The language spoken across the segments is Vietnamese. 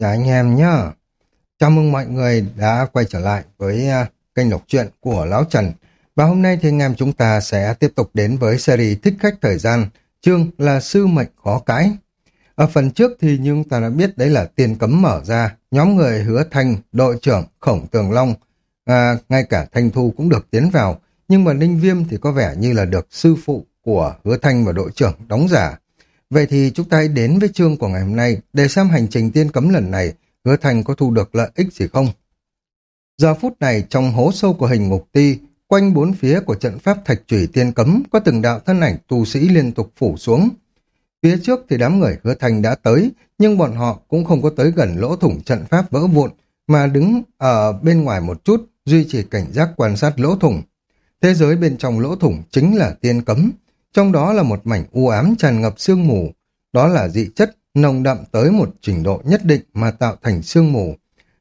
Dạ anh em nhá. Chào mừng mọi người đã quay trở lại với à, kênh đọc truyện của Lão Trần. Và hôm nay thì anh em chúng ta sẽ tiếp tục đến với series Thích Khách Thời Gian, chương là Sư Mệnh Khó Cãi. Ở phần trước thì như chúng ta đã biết đấy là tiền cấm mở ra, nhóm người hứa thanh, đội trưởng, khổng tường long, à, ngay cả thanh thu cũng được tiến vào, nhưng mà Ninh Viêm thì có vẻ như là được sư phụ của hứa thanh và đội trưởng đóng giả. Vậy thì chúng ta hãy đến với chương của ngày hôm nay để xem hành trình tiên cấm lần này hứa thành có thu được lợi ích gì không. Giờ phút này trong hố sâu của hình ngục ti, quanh bốn phía của trận pháp thạch trùy tiên cấm có từng đạo thân ảnh tu sĩ liên tục phủ xuống. Phía trước thì đám người hứa thành đã tới, nhưng bọn họ cũng không có tới gần lỗ thủng trận pháp vỡ vụn, mà đứng ở bên ngoài một chút, duy trì cảnh giác quan sát lỗ thủng. Thế giới bên trong lỗ thủng chính là tiên cấm, trong đó là một mảnh u ám tràn ngập sương mù. Đó là dị chất nồng đậm tới một trình độ nhất định mà tạo thành sương mù.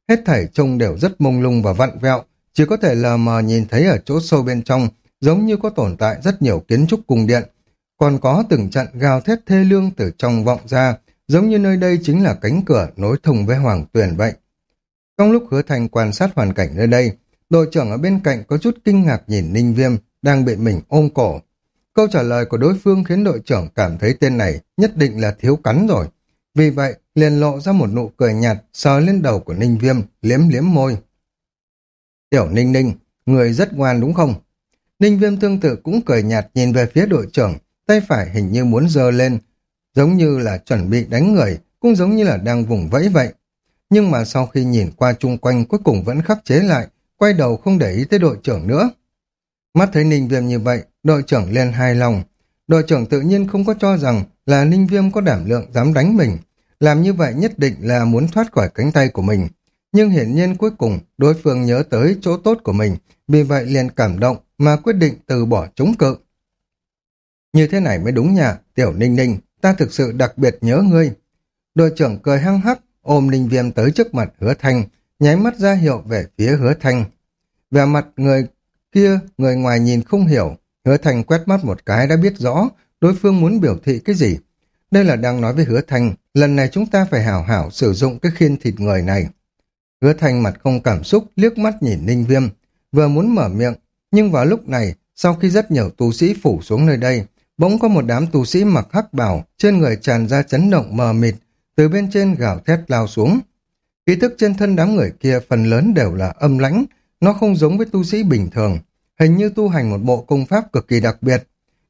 Hết thảy trông đều rất mông lung và vặn vẹo, chỉ có thể lờ mờ nhìn thấy ở chỗ sâu bên trong, giống như có tồn tại rất nhiều kiến trúc cung điện. Còn có từng trận gào thét thê lương từ trong vọng ra, giống như nơi đây chính là cánh cửa nối thông với hoàng tuyền vậy. Trong lúc hứa thành quan sát hoàn cảnh nơi đây, đội trưởng ở bên cạnh có chút kinh ngạc nhìn Ninh Viêm đang bị mình ôm cổ. Câu trả lời của đối phương khiến đội trưởng cảm thấy tên này nhất định là thiếu cắn rồi. Vì vậy, liền lộ ra một nụ cười nhạt, sờ lên đầu của Ninh Viêm, liếm liếm môi. Tiểu Ninh Ninh, người rất ngoan đúng không? Ninh Viêm tương tự cũng cười nhạt nhìn về phía đội trưởng, tay phải hình như muốn giơ lên, giống như là chuẩn bị đánh người, cũng giống như là đang vùng vẫy vậy. Nhưng mà sau khi nhìn qua chung quanh cuối cùng vẫn khắc chế lại, quay đầu không để ý tới đội trưởng nữa. Mắt thấy Ninh Viêm như vậy, đội trưởng lên hài lòng. Đội trưởng tự nhiên không có cho rằng là Ninh Viêm có đảm lượng dám đánh mình. Làm như vậy nhất định là muốn thoát khỏi cánh tay của mình. Nhưng hiển nhiên cuối cùng đối phương nhớ tới chỗ tốt của mình, vì vậy liền cảm động mà quyết định từ bỏ chống cự. Như thế này mới đúng nhà tiểu ninh ninh, ta thực sự đặc biệt nhớ ngươi. Đội trưởng cười hăng hắc, ôm Ninh Viêm tới trước mặt hứa thanh, nháy mắt ra hiệu về phía hứa thanh. Về mặt người kia, người ngoài nhìn không hiểu, hứa thanh quét mắt một cái đã biết rõ đối phương muốn biểu thị cái gì. Đây là đang nói với hứa thanh, lần này chúng ta phải hảo hảo sử dụng cái khiên thịt người này. Hứa thanh mặt không cảm xúc, liếc mắt nhìn Ninh Viêm, vừa muốn mở miệng, nhưng vào lúc này, sau khi rất nhiều tu sĩ phủ xuống nơi đây, bỗng có một đám tu sĩ mặc hắc bào, trên người tràn ra chấn động mờ mịt, từ bên trên gào thét lao xuống. Ký thức trên thân đám người kia phần lớn đều là âm lãnh, nó không giống với tu sĩ bình thường, hình như tu hành một bộ công pháp cực kỳ đặc biệt.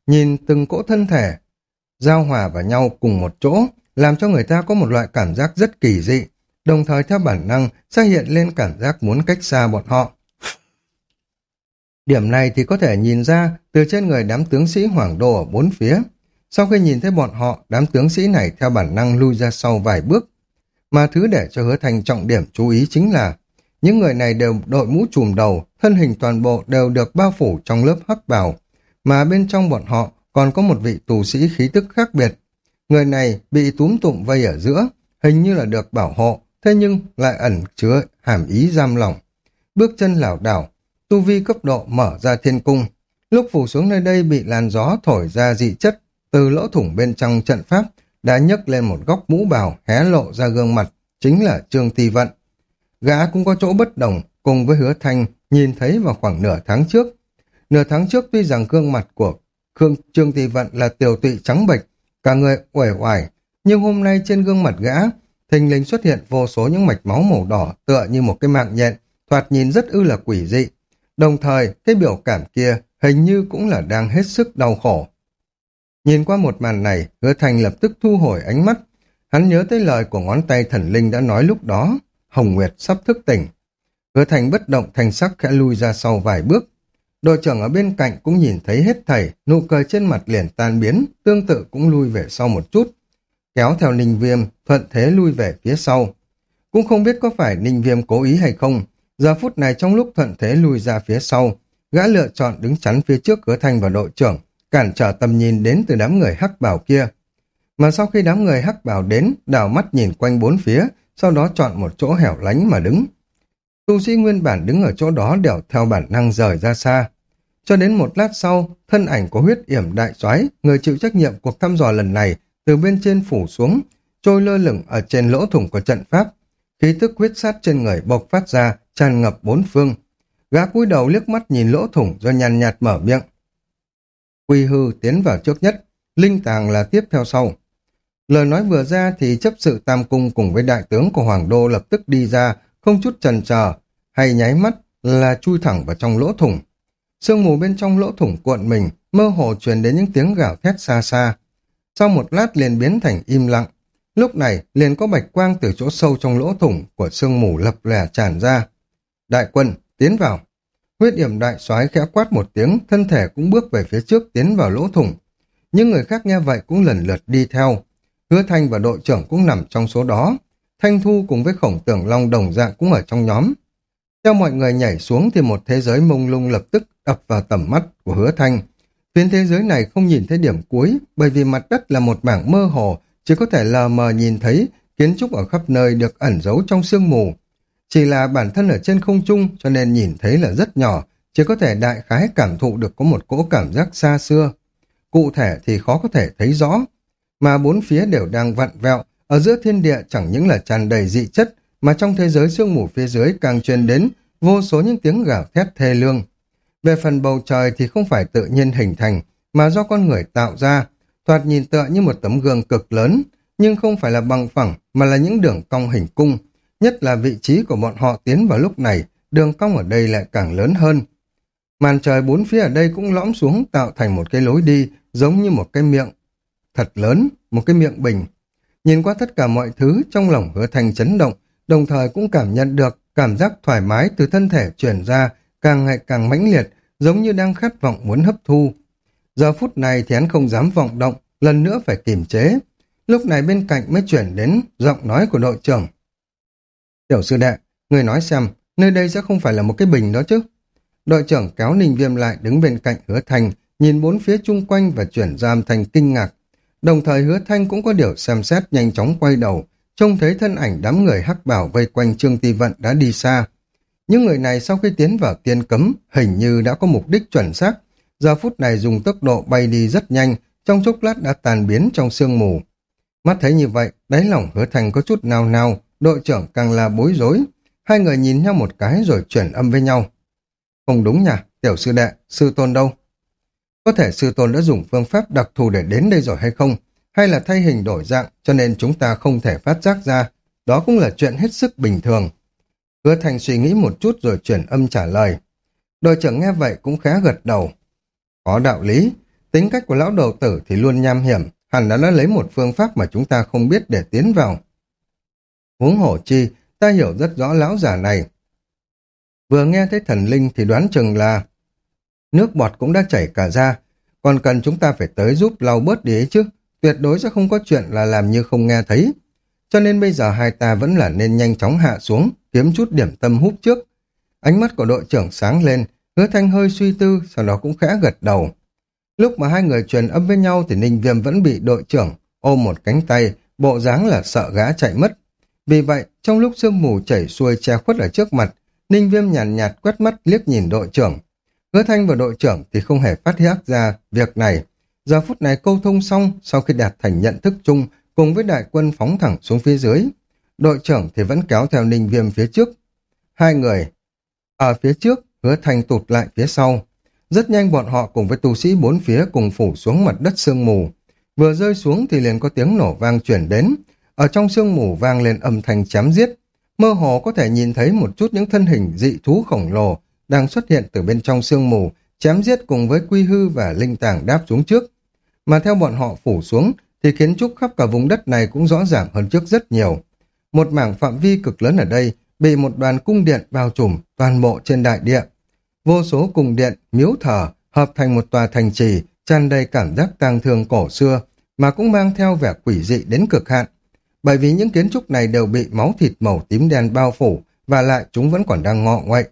Nhìn từng cỗ thân thể, giao hòa vào nhau cùng một chỗ, làm cho người ta có một loại cảm giác rất kỳ dị, đồng thời theo bản năng sẽ hiện lên cảm giác muốn cách xa bọn họ. Điểm này thì có thể nhìn ra từ trên người đám tướng sĩ hoàng đô ở bốn phía. Sau khi nhìn thấy bọn họ, đám tướng sĩ này theo bản năng lui ra sau vài bước. Mà thứ để cho hứa thành trọng điểm chú ý chính là những người này đều đội mũ trùm đầu, thân hình toàn bộ đều được bao phủ trong lớp hắc bào, mà bên trong bọn họ còn có một vị tù sĩ khí tức khác biệt. Người này bị túm tụng vây ở giữa, hình như là được bảo hộ, thế nhưng lại ẩn chứa hàm ý giam lỏng. Bước chân lảo đảo, tu vi cấp độ mở ra thiên cung. Lúc phủ xuống nơi đây bị làn gió thổi ra dị chất, từ lỗ thủng bên trong trận pháp đã nhấc lên một góc mũ bào hé lộ ra gương mặt, chính là Trương Ti Vận. Gã cũng có chỗ bất đồng, cùng với hứa thanh nhìn thấy vào khoảng nửa tháng trước. Nửa tháng trước tuy rằng gương mặt của Khương Trương Tỳ Vận là tiểu tụy trắng bệch, cả người uể oải, nhưng hôm nay trên gương mặt gã, thình lình xuất hiện vô số những mạch máu màu đỏ tựa như một cái mạng nhện, thoạt nhìn rất ư là quỷ dị. Đồng thời, cái biểu cảm kia hình như cũng là đang hết sức đau khổ. Nhìn qua một màn này, hứa thành lập tức thu hồi ánh mắt. Hắn nhớ tới lời của ngón tay thần linh đã nói lúc đó. Hồng Nguyệt sắp thức tỉnh. Hứa thành bất động thành sắc khẽ lui ra sau vài bước. Đội trưởng ở bên cạnh cũng nhìn thấy hết thảy, nụ cười trên mặt liền tan biến, tương tự cũng lui về sau một chút. Kéo theo Ninh Viêm, thuận thế lui về phía sau. Cũng không biết có phải Ninh Viêm cố ý hay không, giờ phút này trong lúc thuận thế lui ra phía sau, gã lựa chọn đứng chắn phía trước Hứa thành và đội trưởng, cản trở tầm nhìn đến từ đám người hắc bảo kia. Mà sau khi đám người hắc bảo đến, đảo mắt nhìn quanh bốn phía, sau đó chọn một chỗ hẻo lánh mà đứng. Tu sĩ nguyên bản đứng ở chỗ đó đều theo bản năng rời ra xa. Cho đến một lát sau, thân ảnh của huyết yểm đại soái người chịu trách nhiệm cuộc thăm dò lần này, từ bên trên phủ xuống, trôi lơ lửng ở trên lỗ thủng của trận pháp. khí tức huyết sát trên người bộc phát ra, tràn ngập bốn phương. Gã cúi đầu liếc mắt nhìn lỗ thủng do nhàn nhạt mở miệng. Quy hư tiến vào trước nhất, linh tàng là tiếp theo sau. Lời nói vừa ra thì chấp sự tam cung cùng với đại tướng của Hoàng Đô lập tức đi ra, không chút chần chờ, hay nháy mắt là chui thẳng vào trong lỗ thủng. Sương mù bên trong lỗ thủng cuộn mình, mơ hồ truyền đến những tiếng gào thét xa xa. Sau một lát liền biến thành im lặng. Lúc này liền có bạch quang từ chỗ sâu trong lỗ thủng của sương mù lập lẻ tràn ra. Đại quân, tiến vào. Huyết điểm đại soái khẽ quát một tiếng, thân thể cũng bước về phía trước tiến vào lỗ thủng. Những người khác nghe vậy cũng lần lượt đi theo. Hứa Thanh và đội trưởng cũng nằm trong số đó. Thanh Thu cùng với khổng tưởng long đồng dạng cũng ở trong nhóm. Theo mọi người nhảy xuống thì một thế giới mông lung lập tức đập vào tầm mắt của hứa thanh. Phiến thế giới này không nhìn thấy điểm cuối bởi vì mặt đất là một mảng mơ hồ, chỉ có thể lờ mờ nhìn thấy kiến trúc ở khắp nơi được ẩn giấu trong sương mù. Chỉ là bản thân ở trên không trung cho nên nhìn thấy là rất nhỏ, chỉ có thể đại khái cảm thụ được có một cỗ cảm giác xa xưa. Cụ thể thì khó có thể thấy rõ, mà bốn phía đều đang vặn vẹo, ở giữa thiên địa chẳng những là tràn đầy dị chất, mà trong thế giới sương mù phía dưới càng truyền đến vô số những tiếng gào thét thê lương. Về phần bầu trời thì không phải tự nhiên hình thành, mà do con người tạo ra, thoạt nhìn tựa như một tấm gương cực lớn, nhưng không phải là bằng phẳng, mà là những đường cong hình cung. Nhất là vị trí của bọn họ tiến vào lúc này, đường cong ở đây lại càng lớn hơn. Màn trời bốn phía ở đây cũng lõm xuống tạo thành một cái lối đi, giống như một cái miệng. Thật lớn, một cái miệng bình. Nhìn qua tất cả mọi thứ trong lòng hứa thành chấn động, đồng thời cũng cảm nhận được cảm giác thoải mái từ thân thể chuyển ra, càng ngày càng mãnh liệt, giống như đang khát vọng muốn hấp thu. Giờ phút này thì hắn không dám vọng động, lần nữa phải kiềm chế. Lúc này bên cạnh mới chuyển đến giọng nói của đội trưởng. Tiểu sư đệ, người nói xem, nơi đây sẽ không phải là một cái bình đó chứ. Đội trưởng kéo Ninh Viêm lại đứng bên cạnh hứa thành, nhìn bốn phía chung quanh và chuyển giam thành kinh ngạc. Đồng thời hứa thanh cũng có điều xem xét nhanh chóng quay đầu, trông thấy thân ảnh đám người hắc bảo vây quanh Trương Ti Vận đã đi xa. Những người này sau khi tiến vào tiên cấm hình như đã có mục đích chuẩn xác, giờ phút này dùng tốc độ bay đi rất nhanh, trong chốc lát đã tàn biến trong sương mù. Mắt thấy như vậy, đáy lòng hứa thành có chút nào nào, đội trưởng càng là bối rối. Hai người nhìn nhau một cái rồi chuyển âm với nhau. Không đúng nhỉ, tiểu sư đệ, sư tôn đâu? Có thể sư tôn đã dùng phương pháp đặc thù để đến đây rồi hay không? hay là thay hình đổi dạng cho nên chúng ta không thể phát giác ra. Đó cũng là chuyện hết sức bình thường. Hứa Thành suy nghĩ một chút rồi chuyển âm trả lời. Đội trưởng nghe vậy cũng khá gật đầu. Có đạo lý, tính cách của lão đầu tử thì luôn nham hiểm, hẳn là đã lấy một phương pháp mà chúng ta không biết để tiến vào. Huống hổ chi, ta hiểu rất rõ lão giả này. Vừa nghe thấy thần linh thì đoán chừng là nước bọt cũng đã chảy cả ra, còn cần chúng ta phải tới giúp lau bớt đi ấy chứ tuyệt đối sẽ không có chuyện là làm như không nghe thấy. Cho nên bây giờ hai ta vẫn là nên nhanh chóng hạ xuống, kiếm chút điểm tâm hút trước. Ánh mắt của đội trưởng sáng lên, hứa thanh hơi suy tư, sau đó cũng khẽ gật đầu. Lúc mà hai người truyền âm với nhau thì Ninh Viêm vẫn bị đội trưởng ôm một cánh tay, bộ dáng là sợ gã chạy mất. Vì vậy, trong lúc sương mù chảy xuôi che khuất ở trước mặt, Ninh Viêm nhàn nhạt, nhạt quét mắt liếc nhìn đội trưởng. Hứa Thanh và đội trưởng thì không hề phát hiện ra việc này, Giờ phút này câu thông xong, sau khi đạt thành nhận thức chung, cùng với đại quân phóng thẳng xuống phía dưới. Đội trưởng thì vẫn kéo theo ninh viêm phía trước. Hai người ở phía trước, hứa Thanh tụt lại phía sau. Rất nhanh bọn họ cùng với tu sĩ bốn phía cùng phủ xuống mặt đất sương mù. Vừa rơi xuống thì liền có tiếng nổ vang chuyển đến. Ở trong sương mù vang lên âm thanh chém giết. Mơ hồ có thể nhìn thấy một chút những thân hình dị thú khổng lồ đang xuất hiện từ bên trong sương mù, chém giết cùng với quy hư và linh tàng đáp xuống trước mà theo bọn họ phủ xuống thì kiến trúc khắp cả vùng đất này cũng rõ ràng hơn trước rất nhiều. Một mảng phạm vi cực lớn ở đây bị một đoàn cung điện bao trùm toàn bộ trên đại địa. Vô số cung điện, miếu thờ hợp thành một tòa thành trì tràn đầy cảm giác tang thương cổ xưa mà cũng mang theo vẻ quỷ dị đến cực hạn. Bởi vì những kiến trúc này đều bị máu thịt màu tím đen bao phủ và lại chúng vẫn còn đang ngọ ngoậy.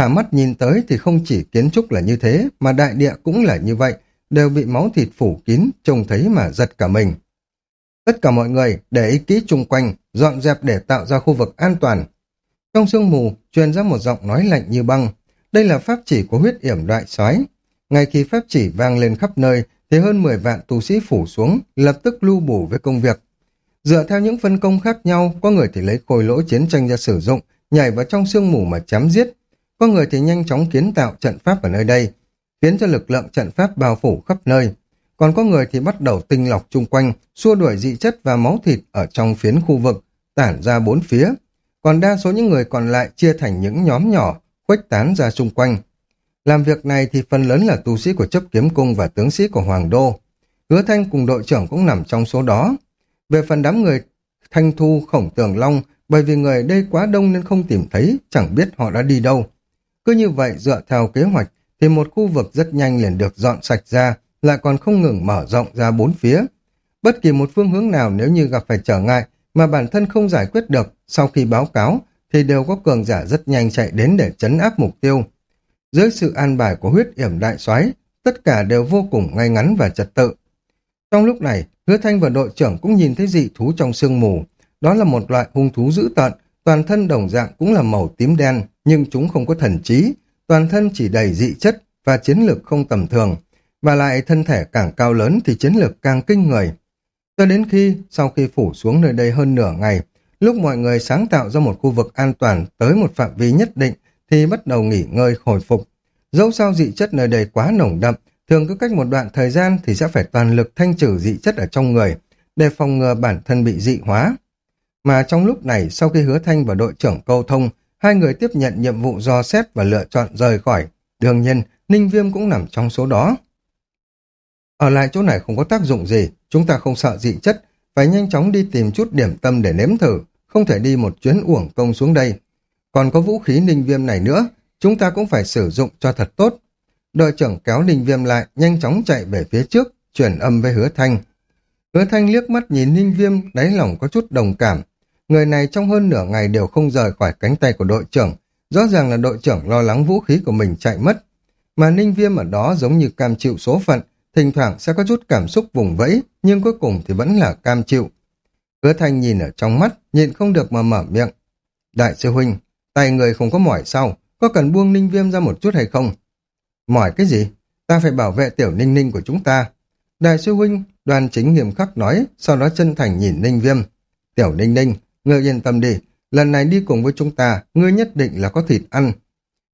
Thả mắt nhìn tới thì không chỉ kiến trúc là như thế mà đại địa cũng là như vậy đều bị máu thịt phủ kín, trông thấy mà giật cả mình. Tất cả mọi người để ý kỹ chung quanh, dọn dẹp để tạo ra khu vực an toàn. Trong sương mù, truyền ra một giọng nói lạnh như băng. Đây là pháp chỉ của huyết yểm đại soái. Ngay khi pháp chỉ vang lên khắp nơi, thì hơn 10 vạn tu sĩ phủ xuống, lập tức lưu bù với công việc. Dựa theo những phân công khác nhau, có người thì lấy khôi lỗ chiến tranh ra sử dụng, nhảy vào trong sương mù mà chém giết. Có người thì nhanh chóng kiến tạo trận pháp ở nơi đây, khiến cho lực lượng trận pháp bao phủ khắp nơi. Còn có người thì bắt đầu tinh lọc chung quanh, xua đuổi dị chất và máu thịt ở trong phiến khu vực, tản ra bốn phía. Còn đa số những người còn lại chia thành những nhóm nhỏ, khuếch tán ra xung quanh. Làm việc này thì phần lớn là tu sĩ của chấp kiếm cung và tướng sĩ của Hoàng Đô. Hứa Thanh cùng đội trưởng cũng nằm trong số đó. Về phần đám người Thanh Thu, Khổng Tường Long, bởi vì người đây quá đông nên không tìm thấy, chẳng biết họ đã đi đâu. Cứ như vậy dựa theo kế hoạch thì một khu vực rất nhanh liền được dọn sạch ra, lại còn không ngừng mở rộng ra bốn phía. Bất kỳ một phương hướng nào nếu như gặp phải trở ngại mà bản thân không giải quyết được sau khi báo cáo thì đều có cường giả rất nhanh chạy đến để chấn áp mục tiêu. Dưới sự an bài của huyết yểm đại soái tất cả đều vô cùng ngay ngắn và trật tự. Trong lúc này, Hứa Thanh và đội trưởng cũng nhìn thấy dị thú trong sương mù. Đó là một loại hung thú dữ tợn, toàn thân đồng dạng cũng là màu tím đen, nhưng chúng không có thần trí, toàn thân chỉ đầy dị chất và chiến lược không tầm thường, và lại thân thể càng cao lớn thì chiến lược càng kinh người. Cho đến khi, sau khi phủ xuống nơi đây hơn nửa ngày, lúc mọi người sáng tạo ra một khu vực an toàn tới một phạm vi nhất định thì bắt đầu nghỉ ngơi hồi phục. Dẫu sao dị chất nơi đây quá nồng đậm, thường cứ cách một đoạn thời gian thì sẽ phải toàn lực thanh trừ dị chất ở trong người, để phòng ngừa bản thân bị dị hóa. Mà trong lúc này, sau khi hứa thanh và đội trưởng câu thông, hai người tiếp nhận nhiệm vụ do xét và lựa chọn rời khỏi. Đương nhiên, Ninh Viêm cũng nằm trong số đó. Ở lại chỗ này không có tác dụng gì, chúng ta không sợ dị chất, phải nhanh chóng đi tìm chút điểm tâm để nếm thử, không thể đi một chuyến uổng công xuống đây. Còn có vũ khí ninh viêm này nữa, chúng ta cũng phải sử dụng cho thật tốt. Đội trưởng kéo ninh viêm lại, nhanh chóng chạy về phía trước, chuyển âm với hứa thanh. Hứa thanh liếc mắt nhìn ninh viêm, đáy lòng có chút đồng cảm. Người này trong hơn nửa ngày đều không rời khỏi cánh tay của đội trưởng. Rõ ràng là đội trưởng lo lắng vũ khí của mình chạy mất. Mà ninh viêm ở đó giống như cam chịu số phận, thỉnh thoảng sẽ có chút cảm xúc vùng vẫy, nhưng cuối cùng thì vẫn là cam chịu. Hứa thanh nhìn ở trong mắt, nhịn không được mà mở miệng. Đại sư huynh, tay người không có mỏi sao, có cần buông ninh viêm ra một chút hay không? Mỏi cái gì? Ta phải bảo vệ tiểu ninh ninh của chúng ta. Đại sư huynh, đoàn chính nghiêm khắc nói, sau đó chân thành nhìn ninh viêm. Tiểu ninh ninh, ngươi yên tâm đi, lần này đi cùng với chúng ta, ngươi nhất định là có thịt ăn.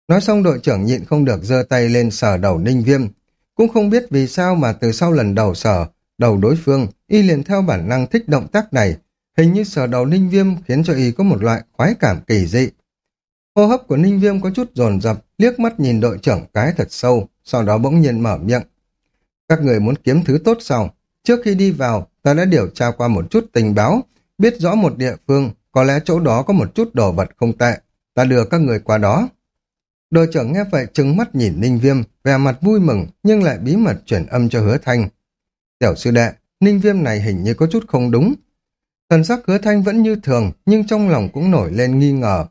Nói xong đội trưởng nhịn không được giơ tay lên sờ đầu ninh viêm. Cũng không biết vì sao mà từ sau lần đầu sờ, đầu đối phương, y liền theo bản năng thích động tác này. Hình như sờ đầu ninh viêm khiến cho y có một loại khoái cảm kỳ dị. Hô hấp của ninh viêm có chút dồn dập, liếc mắt nhìn đội trưởng cái thật sâu, sau đó bỗng nhiên mở miệng. Các người muốn kiếm thứ tốt sao? Trước khi đi vào, ta đã điều tra qua một chút tình báo, biết rõ một địa phương, có lẽ chỗ đó có một chút đồ vật không tệ. Ta đưa các người qua đó. Đội trưởng nghe vậy trừng mắt nhìn Ninh Viêm, vẻ mặt vui mừng, nhưng lại bí mật chuyển âm cho hứa thanh. Tiểu sư đệ, Ninh Viêm này hình như có chút không đúng. Thần sắc hứa thanh vẫn như thường, nhưng trong lòng cũng nổi lên nghi ngờ.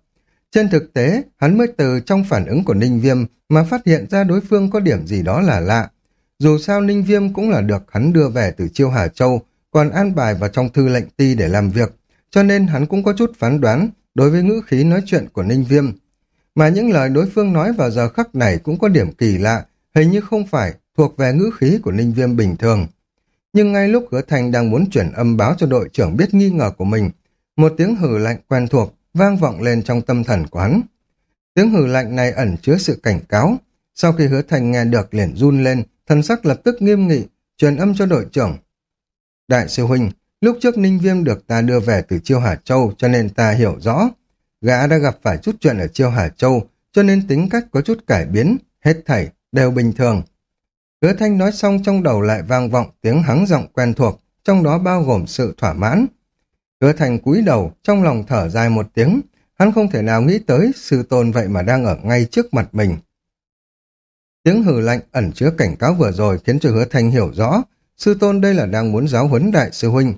Trên thực tế, hắn mới từ trong phản ứng của Ninh Viêm mà phát hiện ra đối phương có điểm gì đó là lạ. Dù sao Ninh Viêm cũng là được hắn đưa về từ Chiêu Hà Châu, còn an bài vào trong thư lệnh ti để làm việc, cho nên hắn cũng có chút phán đoán đối với ngữ khí nói chuyện của Ninh Viêm. Mà những lời đối phương nói vào giờ khắc này cũng có điểm kỳ lạ, hình như không phải thuộc về ngữ khí của Ninh Viêm bình thường. Nhưng ngay lúc hứa thành đang muốn chuyển âm báo cho đội trưởng biết nghi ngờ của mình, một tiếng hử lạnh quen thuộc vang vọng lên trong tâm thần của hắn. Tiếng hử lạnh này ẩn chứa sự cảnh cáo. Sau khi hứa thành nghe được liền run lên, thần sắc lập tức nghiêm nghị, truyền âm cho đội trưởng. Đại sư huynh, lúc trước Ninh Viêm được ta đưa về từ Chiêu Hà Châu cho nên ta hiểu rõ. Gã đã gặp phải chút chuyện ở Chiêu Hà Châu cho nên tính cách có chút cải biến, hết thảy, đều bình thường. Hứa thanh nói xong trong đầu lại vang vọng tiếng hắng giọng quen thuộc, trong đó bao gồm sự thỏa mãn. Hứa thành cúi đầu, trong lòng thở dài một tiếng, hắn không thể nào nghĩ tới sư tôn vậy mà đang ở ngay trước mặt mình. Tiếng hừ lạnh ẩn chứa cảnh cáo vừa rồi khiến cho hứa thanh hiểu rõ, sư tôn đây là đang muốn giáo huấn đại sư huynh.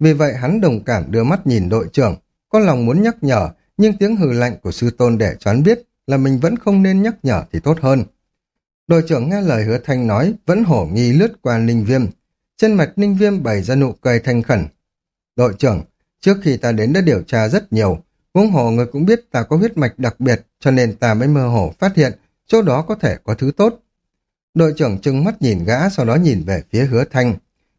Vì vậy hắn đồng cảm đưa mắt nhìn đội trưởng, có lòng muốn nhắc nhở, nhưng tiếng hừ lạnh của sư tôn để choán biết là mình vẫn không nên nhắc nhở thì tốt hơn. Đội trưởng nghe lời hứa thanh nói, vẫn hổ nghi lướt qua Ninh Viêm. Trên mặt Ninh Viêm bày ra nụ cười thanh khẩn. Đội trưởng, trước khi ta đến đã điều tra rất nhiều, huống hồ người cũng biết ta có huyết mạch đặc biệt, cho nên ta mới mơ hồ phát hiện chỗ đó có thể có thứ tốt. Đội trưởng trừng mắt nhìn gã, sau đó nhìn về phía hứa thanh.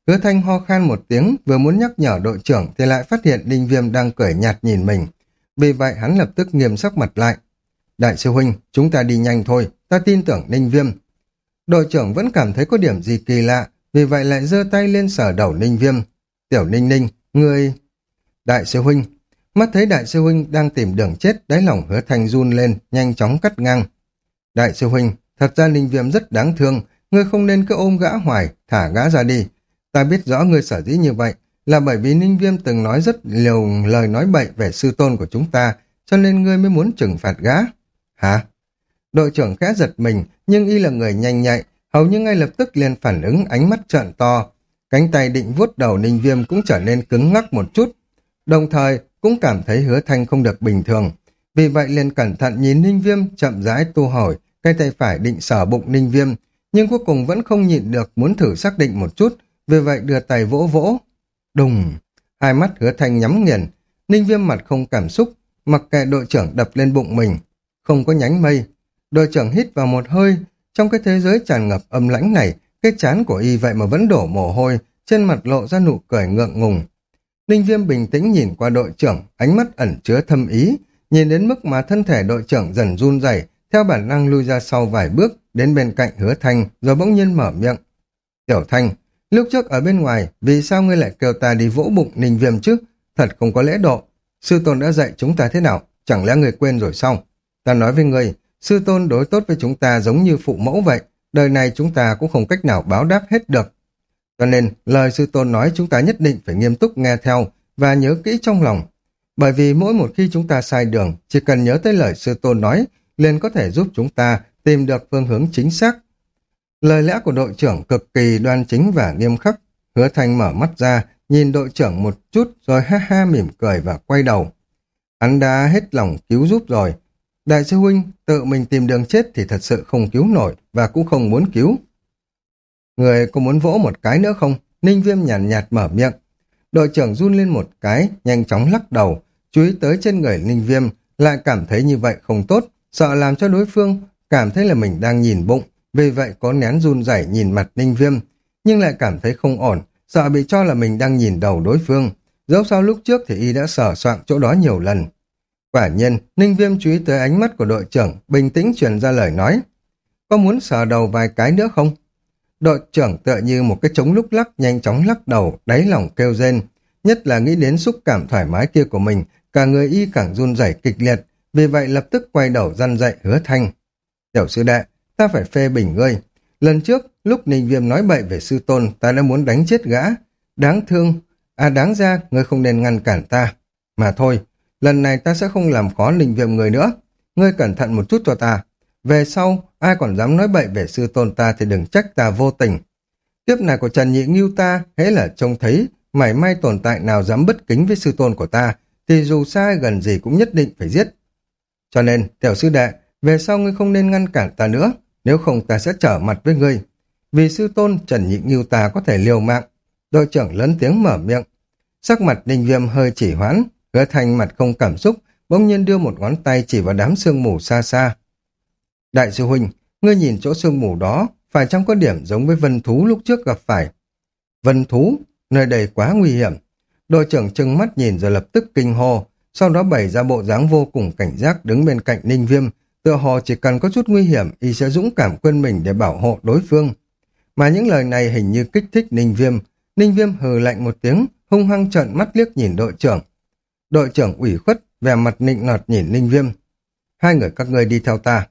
Hứa Thanh ho khan một tiếng, vừa muốn nhắc nhở đội trưởng thì lại phát hiện Ninh Viêm đang cười nhạt nhìn mình. Vì vậy hắn lập tức nghiêm sắc mặt lại. Đại sư huynh, chúng ta đi nhanh thôi, ta tin tưởng Ninh Viêm. Đội trưởng vẫn cảm thấy có điểm gì kỳ lạ, vì vậy lại giơ tay lên sở đầu Ninh Viêm. Tiểu Ninh Ninh, ngươi... Đại sư huynh, mắt thấy đại sư huynh đang tìm đường chết, đáy lòng hứa thanh run lên, nhanh chóng cắt ngang. Đại sư huynh, thật ra Ninh Viêm rất đáng thương, ngươi không nên cứ ôm gã hoài, thả gã ra đi. Ta biết rõ ngươi sở dĩ như vậy, là bởi vì Ninh Viêm từng nói rất nhiều lời nói bậy về sư tôn của chúng ta, cho nên ngươi mới muốn trừng phạt gã. Hả? Đội trưởng khẽ giật mình, nhưng y là người nhanh nhạy, hầu như ngay lập tức liền phản ứng ánh mắt trợn to. Cánh tay định vuốt đầu Ninh Viêm cũng trở nên cứng ngắc một chút. Đồng thời, cũng cảm thấy hứa thanh không được bình thường. Vì vậy liền cẩn thận nhìn Ninh Viêm chậm rãi tu hỏi, cái tay phải định sở bụng Ninh Viêm, nhưng cuối cùng vẫn không nhịn được muốn thử xác định một chút, vì vậy đưa tay vỗ vỗ. Đùng! Hai mắt hứa thanh nhắm nghiền, Ninh Viêm mặt không cảm xúc, mặc kệ đội trưởng đập lên bụng mình. Không có nhánh mây. Đội trưởng hít vào một hơi, trong cái thế giới tràn ngập âm lãnh này, cái chán của y vậy mà vẫn đổ mồ hôi, trên mặt lộ ra nụ cười ngượng ngùng. Ninh Viêm bình tĩnh nhìn qua đội trưởng, ánh mắt ẩn chứa thâm ý, nhìn đến mức mà thân thể đội trưởng dần run rẩy, theo bản năng lui ra sau vài bước, đến bên cạnh hứa thanh, rồi bỗng nhiên mở miệng. Tiểu thanh, lúc trước ở bên ngoài, vì sao ngươi lại kêu ta đi vỗ bụng Ninh Viêm chứ? Thật không có lễ độ. Sư tôn đã dạy chúng ta thế nào? Chẳng lẽ người quên rồi sao? Ta nói với ngươi, sư tôn đối tốt với chúng ta giống như phụ mẫu vậy, đời này chúng ta cũng không cách nào báo đáp hết được. Cho nên, lời sư tôn nói chúng ta nhất định phải nghiêm túc nghe theo và nhớ kỹ trong lòng. Bởi vì mỗi một khi chúng ta sai đường, chỉ cần nhớ tới lời sư tôn nói, liền có thể giúp chúng ta tìm được phương hướng chính xác. Lời lẽ của đội trưởng cực kỳ đoan chính và nghiêm khắc. Hứa Thanh mở mắt ra, nhìn đội trưởng một chút rồi ha ha mỉm cười và quay đầu. Hắn đã hết lòng cứu giúp rồi. Đại sư huynh tự mình tìm đường chết thì thật sự không cứu nổi và cũng không muốn cứu. Người có muốn vỗ một cái nữa không? Ninh viêm nhàn nhạt, nhạt mở miệng. Đội trưởng run lên một cái, nhanh chóng lắc đầu, chú ý tới trên người Ninh viêm, lại cảm thấy như vậy không tốt, sợ làm cho đối phương cảm thấy là mình đang nhìn bụng, vì vậy có nén run rẩy nhìn mặt Ninh viêm, nhưng lại cảm thấy không ổn, sợ bị cho là mình đang nhìn đầu đối phương. Dẫu sao lúc trước thì y đã sở soạn chỗ đó nhiều lần. Quả nhiên, Ninh Viêm chú ý tới ánh mắt của đội trưởng, bình tĩnh truyền ra lời nói. Có muốn sờ đầu vài cái nữa không? Đội trưởng tựa như một cái trống lúc lắc nhanh chóng lắc đầu, đáy lòng kêu rên. Nhất là nghĩ đến xúc cảm thoải mái kia của mình, cả người y càng run rẩy kịch liệt, vì vậy lập tức quay đầu răn dậy hứa thanh. Tiểu sư đệ, ta phải phê bình ngươi. Lần trước, lúc Ninh Viêm nói bậy về sư tôn, ta đã muốn đánh chết gã. Đáng thương, à đáng ra, ngươi không nên ngăn cản ta. Mà thôi, lần này ta sẽ không làm khó Ninh Viêm người nữa. Ngươi cẩn thận một chút cho ta. Về sau, ai còn dám nói bậy về sư tôn ta thì đừng trách ta vô tình. Tiếp này của Trần Nhị Ngưu ta, hễ là trông thấy, mảy may tồn tại nào dám bất kính với sư tôn của ta, thì dù sai gần gì cũng nhất định phải giết. Cho nên, tiểu sư đệ, về sau ngươi không nên ngăn cản ta nữa, nếu không ta sẽ trở mặt với ngươi. Vì sư tôn Trần Nhị Ngưu ta có thể liều mạng. Đội trưởng lớn tiếng mở miệng. Sắc mặt ninh viêm hơi chỉ hoãn, hứa thành mặt không cảm xúc, bỗng nhiên đưa một ngón tay chỉ vào đám sương mù xa xa. Đại sư huynh, ngươi nhìn chỗ sương mù đó, phải chăng có điểm giống với vân thú lúc trước gặp phải? Vân thú, nơi đây quá nguy hiểm. Đội trưởng trừng mắt nhìn rồi lập tức kinh hô, sau đó bày ra bộ dáng vô cùng cảnh giác đứng bên cạnh Ninh Viêm, tựa hồ chỉ cần có chút nguy hiểm y sẽ dũng cảm quên mình để bảo hộ đối phương. Mà những lời này hình như kích thích Ninh Viêm, Ninh Viêm hừ lạnh một tiếng, hung hăng trợn mắt liếc nhìn đội trưởng. Đội trưởng ủy khuất, vẻ mặt nịnh nọt nhìn Ninh Viêm. Hai người các ngươi đi theo ta.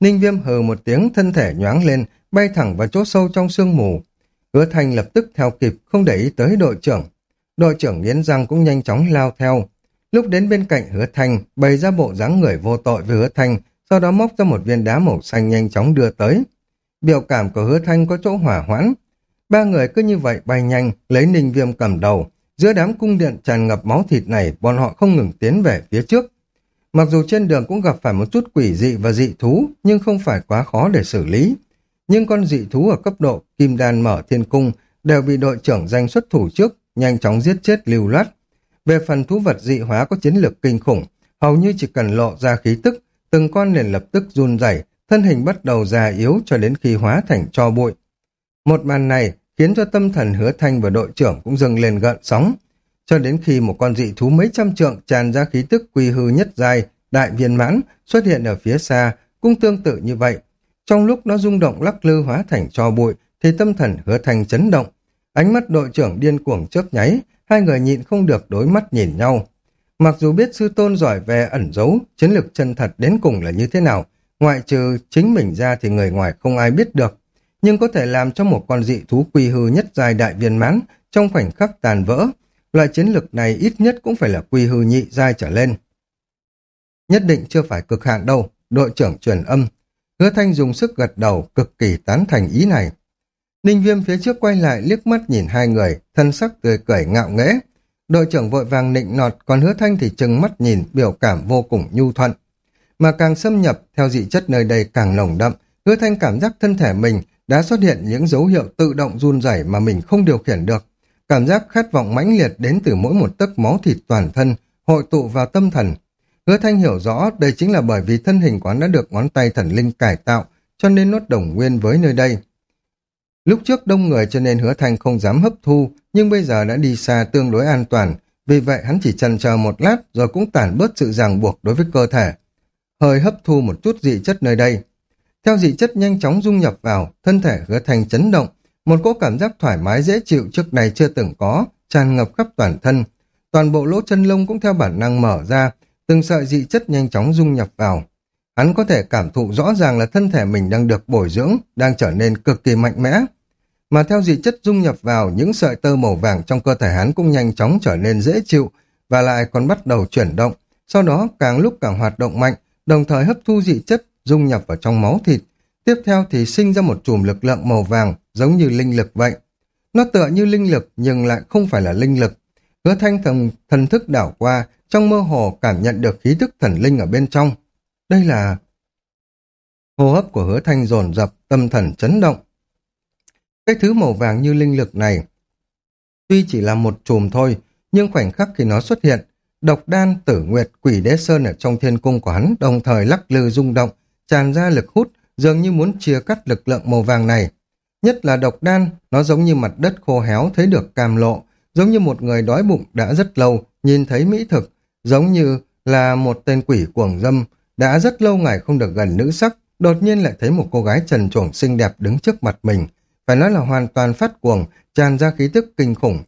Ninh Viêm hừ một tiếng thân thể nhoáng lên, bay thẳng vào chỗ sâu trong sương mù. Hứa Thành lập tức theo kịp, không để ý tới đội trưởng. Đội trưởng nghiến răng cũng nhanh chóng lao theo. Lúc đến bên cạnh Hứa Thanh bày ra bộ dáng người vô tội với Hứa Thanh sau đó móc ra một viên đá màu xanh nhanh chóng đưa tới. Biểu cảm của Hứa Thanh có chỗ hỏa hoãn. Ba người cứ như vậy bay nhanh, lấy Ninh Viêm cầm đầu. Giữa đám cung điện tràn ngập máu thịt này, bọn họ không ngừng tiến về phía trước. Mặc dù trên đường cũng gặp phải một chút quỷ dị và dị thú, nhưng không phải quá khó để xử lý. Nhưng con dị thú ở cấp độ Kim Đan mở thiên cung đều bị đội trưởng danh xuất thủ trước, nhanh chóng giết chết lưu loát. Về phần thú vật dị hóa có chiến lược kinh khủng, hầu như chỉ cần lộ ra khí tức, từng con liền lập tức run rẩy, thân hình bắt đầu già yếu cho đến khi hóa thành cho bụi. Một màn này khiến cho tâm thần hứa thanh và đội trưởng cũng dâng lên gợn sóng. Cho đến khi một con dị thú mấy trăm trượng tràn ra khí tức quy hư nhất dài, đại viên mãn, xuất hiện ở phía xa, cũng tương tự như vậy. Trong lúc nó rung động lắc lư hóa thành cho bụi, thì tâm thần hứa thanh chấn động. Ánh mắt đội trưởng điên cuồng chớp nháy, hai người nhịn không được đối mắt nhìn nhau. Mặc dù biết sư tôn giỏi về ẩn giấu, chiến lược chân thật đến cùng là như thế nào, ngoại trừ chính mình ra thì người ngoài không ai biết được, nhưng có thể làm cho một con dị thú quy hư nhất dài đại viên mãn trong khoảnh khắc tàn vỡ. Loại chiến lược này ít nhất cũng phải là quy hư nhị giai trở lên. Nhất định chưa phải cực hạn đâu, đội trưởng truyền âm. Hứa Thanh dùng sức gật đầu, cực kỳ tán thành ý này. Ninh Viêm phía trước quay lại liếc mắt nhìn hai người, thân sắc tươi cười ngạo nghễ. Đội trưởng vội vàng nịnh nọt, còn hứa thanh thì trừng mắt nhìn, biểu cảm vô cùng nhu thuận. Mà càng xâm nhập, theo dị chất nơi đây càng nồng đậm, hứa thanh cảm giác thân thể mình đã xuất hiện những dấu hiệu tự động run rẩy mà mình không điều khiển được. Cảm giác khát vọng mãnh liệt đến từ mỗi một tấc máu thịt toàn thân, hội tụ vào tâm thần. Hứa thanh hiểu rõ đây chính là bởi vì thân hình quán đã được ngón tay thần linh cải tạo, cho nên nốt đồng nguyên với nơi đây. Lúc trước đông người cho nên hứa thanh không dám hấp thu, nhưng bây giờ đã đi xa tương đối an toàn, vì vậy hắn chỉ chần chờ một lát rồi cũng tản bớt sự ràng buộc đối với cơ thể. Hơi hấp thu một chút dị chất nơi đây. Theo dị chất nhanh chóng dung nhập vào, thân thể hứa thanh chấn động, một cỗ cảm giác thoải mái dễ chịu trước này chưa từng có, tràn ngập khắp toàn thân. Toàn bộ lỗ chân lông cũng theo bản năng mở ra, từng sợi dị chất nhanh chóng dung nhập vào. Hắn có thể cảm thụ rõ ràng là thân thể mình đang được bồi dưỡng, đang trở nên cực kỳ mạnh mẽ. Mà theo dị chất dung nhập vào, những sợi tơ màu vàng trong cơ thể hắn cũng nhanh chóng trở nên dễ chịu và lại còn bắt đầu chuyển động. Sau đó càng lúc càng hoạt động mạnh, đồng thời hấp thu dị chất dung nhập vào trong máu thịt. Tiếp theo thì sinh ra một chùm lực lượng màu vàng giống như linh lực vậy. Nó tựa như linh lực nhưng lại không phải là linh lực. Hứa thanh thần, thần thức đảo qua, trong mơ hồ cảm nhận được khí thức thần linh ở bên trong. Đây là... Hô hấp của hứa thanh dồn dập, tâm thần chấn động. Cái thứ màu vàng như linh lực này, tuy chỉ là một chùm thôi, nhưng khoảnh khắc khi nó xuất hiện, độc đan, tử nguyệt, quỷ đế sơn ở trong thiên cung của hắn đồng thời lắc lư rung động, tràn ra lực hút, dường như muốn chia cắt lực lượng màu vàng này. Nhất là độc đan, nó giống như mặt đất khô héo thấy được cam lộ, giống như một người đói bụng đã rất lâu, nhìn thấy mỹ thực, giống như là một tên quỷ cuồng dâm, đã rất lâu ngày không được gần nữ sắc, đột nhiên lại thấy một cô gái trần truồng xinh đẹp đứng trước mặt mình. Phải nói là hoàn toàn phát cuồng, tràn ra khí thức kinh khủng.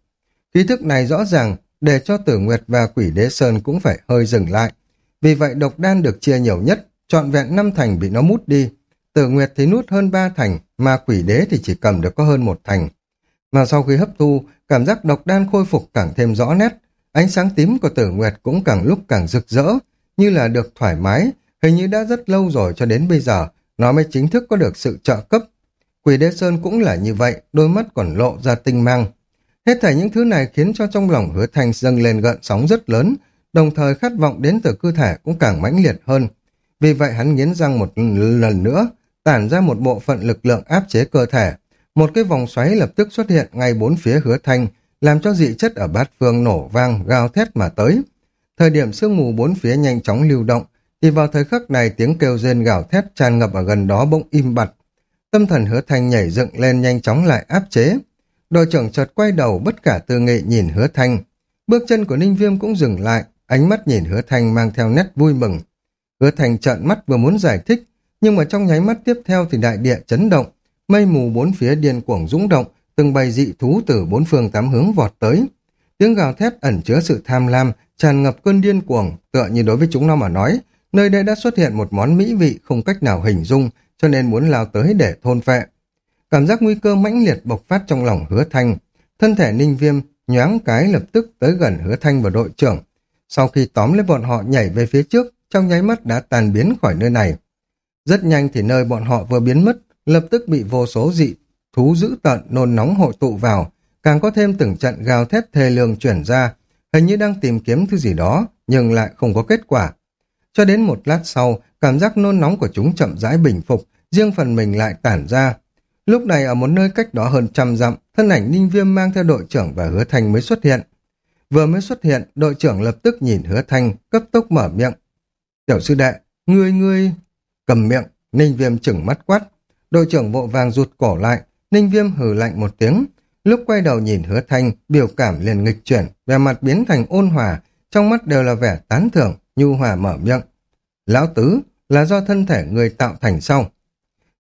Khí thức này rõ ràng để cho tử nguyệt và quỷ đế sơn cũng phải hơi dừng lại. Vì vậy độc đan được chia nhiều nhất, trọn vẹn năm thành bị nó mút đi. Tử nguyệt thì nút hơn ba thành, mà quỷ đế thì chỉ cầm được có hơn một thành. Mà sau khi hấp thu, cảm giác độc đan khôi phục càng thêm rõ nét. Ánh sáng tím của tử nguyệt cũng càng lúc càng rực rỡ, như là được thoải mái, hình như đã rất lâu rồi cho đến bây giờ, nó mới chính thức có được sự trợ cấp. Quỷ đế sơn cũng là như vậy, đôi mắt còn lộ ra tinh mang. Hết thảy những thứ này khiến cho trong lòng hứa thanh dâng lên gợn sóng rất lớn, đồng thời khát vọng đến từ cơ thể cũng càng mãnh liệt hơn. Vì vậy hắn nghiến răng một lần nữa, tản ra một bộ phận lực lượng áp chế cơ thể. Một cái vòng xoáy lập tức xuất hiện ngay bốn phía hứa thanh, làm cho dị chất ở bát phương nổ vang, gào thét mà tới. Thời điểm sương mù bốn phía nhanh chóng lưu động, thì vào thời khắc này tiếng kêu rên gào thét tràn ngập ở gần đó bỗng im bặt. Tâm thần hứa thanh nhảy dựng lên nhanh chóng lại áp chế. Đội trưởng chợt quay đầu bất cả tư nghị nhìn hứa thanh. Bước chân của Ninh Viêm cũng dừng lại, ánh mắt nhìn hứa thanh mang theo nét vui mừng. Hứa thanh trợn mắt vừa muốn giải thích, nhưng mà trong nháy mắt tiếp theo thì đại địa chấn động, mây mù bốn phía điên cuồng rung động, từng bày dị thú từ bốn phương tám hướng vọt tới. Tiếng gào thét ẩn chứa sự tham lam, tràn ngập cơn điên cuồng, tựa như đối với chúng nó mà nói, nơi đây đã xuất hiện một món mỹ vị không cách nào hình dung, cho nên muốn lao tới để thôn phệ. Cảm giác nguy cơ mãnh liệt bộc phát trong lòng hứa thanh, thân thể ninh viêm nhoáng cái lập tức tới gần hứa thanh và đội trưởng. Sau khi tóm lấy bọn họ nhảy về phía trước, trong nháy mắt đã tàn biến khỏi nơi này. Rất nhanh thì nơi bọn họ vừa biến mất, lập tức bị vô số dị thú dữ tận nôn nóng hội tụ vào, càng có thêm từng trận gào thét thề lường chuyển ra, hình như đang tìm kiếm thứ gì đó, nhưng lại không có kết quả. Cho đến một lát sau, cảm giác nôn nóng của chúng chậm rãi bình phục, riêng phần mình lại tản ra. Lúc này ở một nơi cách đó hơn trăm dặm, thân ảnh Ninh Viêm mang theo đội trưởng và Hứa Thanh mới xuất hiện. Vừa mới xuất hiện, đội trưởng lập tức nhìn Hứa Thanh, cấp tốc mở miệng. Tiểu sư đệ, ngươi ngươi... Cầm miệng, Ninh Viêm chừng mắt quát. Đội trưởng vội vàng rụt cổ lại, Ninh Viêm hừ lạnh một tiếng, lúc quay đầu nhìn hứa thanh, biểu cảm liền nghịch chuyển, vẻ mặt biến thành ôn hòa, trong mắt đều là vẻ tán thưởng, nhu hòa mở miệng. Lão tứ là do thân thể người tạo thành sau.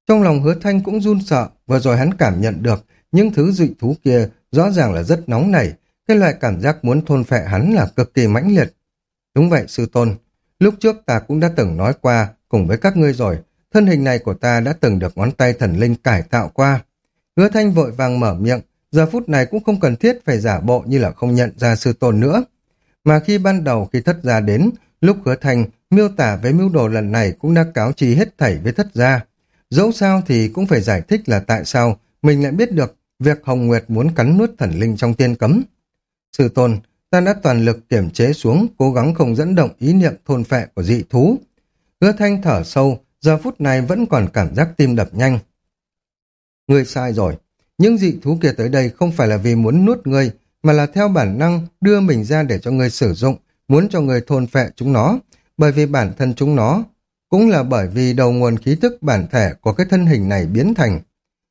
Trong lòng hứa thanh cũng run sợ, vừa rồi hắn cảm nhận được những thứ dị thú kia rõ ràng là rất nóng nảy, cái loại cảm giác muốn thôn phệ hắn là cực kỳ mãnh liệt. Đúng vậy sư tôn, lúc trước ta cũng đã từng nói qua cùng với các ngươi rồi, thân hình này của ta đã từng được ngón tay thần linh cải tạo qua. Hứa thanh vội vàng mở miệng, giờ phút này cũng không cần thiết phải giả bộ như là không nhận ra sư tôn nữa. Mà khi ban đầu khi thất gia đến, lúc hứa thanh miêu tả về mưu đồ lần này cũng đã cáo trì hết thảy với thất gia. Dẫu sao thì cũng phải giải thích là tại sao mình lại biết được việc Hồng Nguyệt muốn cắn nuốt thần linh trong tiên cấm. Sư tôn, ta đã toàn lực kiểm chế xuống, cố gắng không dẫn động ý niệm thôn phệ của dị thú. Hứa thanh thở sâu, giờ phút này vẫn còn cảm giác tim đập nhanh. Ngươi sai rồi, những dị thú kia tới đây không phải là vì muốn nuốt ngươi, mà là theo bản năng đưa mình ra để cho ngươi sử dụng, muốn cho người thôn phệ chúng nó, bởi vì bản thân chúng nó cũng là bởi vì đầu nguồn khí tức bản thể của cái thân hình này biến thành.